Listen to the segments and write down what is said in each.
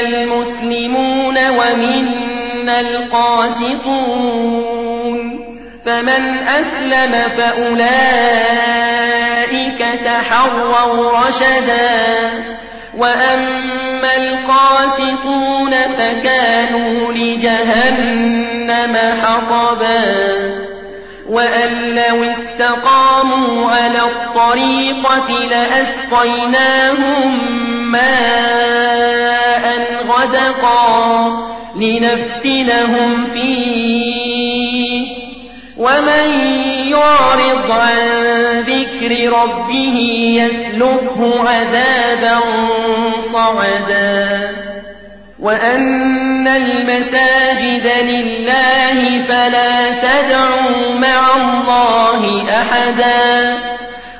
المسلمون ومنا القاسطون فمن أسلم فأولئك تحروا رشدا وأما القاسطون فكانوا لجهنم حطبا وأن لو استقاموا على الطريقة لأسقيناهم ماء غدقا لنفتنهم فيه. ومن يعرض عن ذكر ربه يسلكه عذابا صعدا. وأن المساجد لله فلا تدعوا مع الله أحدا.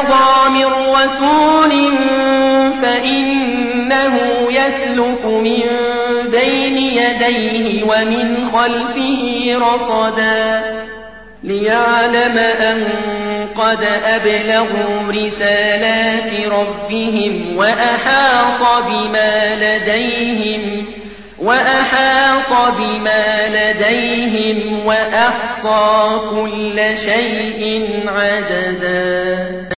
ارتضى من رسول فإنه يسلك من بين يديه ومن خلفه رصدا ليعلم أن قد أبلغوا رسالات ربهم وأحاط بما لديهم وأحاط بما لديهم وأحصى كل شيء عددا